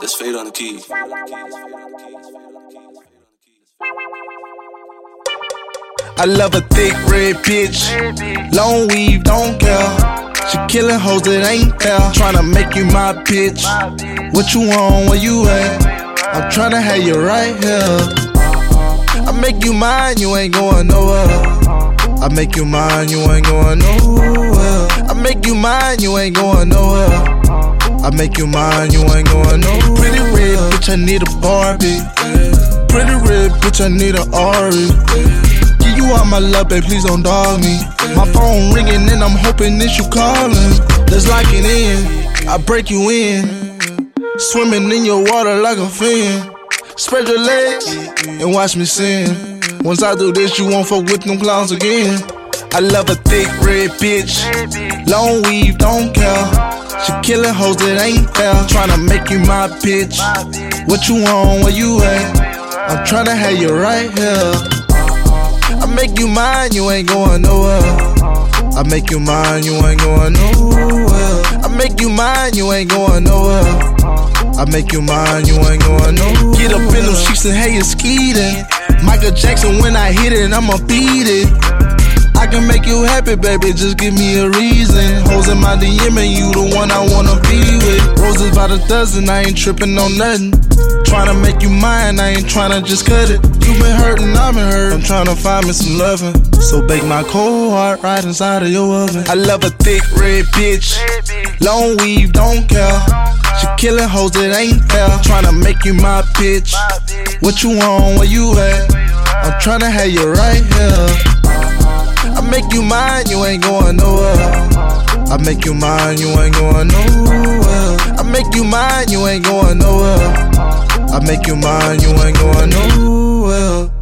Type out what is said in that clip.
Let's fade on the keys. I love a thick red bitch. Long weave, don't care. She killing hoes that ain't there. Tryna make you my bitch. What you want, where you at? I'm tryna have you right here. I make you mine, you ain't going nowhere. I make you mine, you ain't going nowhere. I make you mine, you ain't going nowhere. I make you mine, you ain't going nowhere. Pretty red bitch, I need a Barbie. Pretty red bitch, I need a Ari. Give you all my love, babe, please don't dog me. My phone ringing and I'm hoping that you calling. Let's lock it in, I break you in. Swimming in your water like a fin. Spread your legs and watch me sin. Once I do this, you won't fuck with them clowns again. I love a thick red bitch. Long weave, don't care. She killing hoes that ain't there. Tryna make you my bitch. What you want, where you at? I'm tryna have you right here. I make you mine, you ain't going nowhere. I make you mine, you ain't going nowhere. I make you mine, you ain't going nowhere. I make you mine, you ain't going nowhere. Get up in them sheets and hey, it's skeeting. Michael Jackson, when I hit it, I'ma beat it. Can make you happy, baby, just give me a reason. Hoes in my DM and you the one I wanna be with. Roses by the dozen, I ain't tripping on nothing. Tryna make you mine, I ain't tryna just cut it. You been hurting, I've been hurt. I'm tryna find me some loving. So bake my cold heart right inside of your oven. I love a thick red bitch. Long weave, don't care. She killing hoes that ain't there. Tryna make you my bitch. What you want, where you at? I'm tryna have you right here. I make you mine, you ain't going nowhere. I make you mine, you ain't going nowhere. I make you mine, you ain't going nowhere. I make you mine, you ain't going nowhere.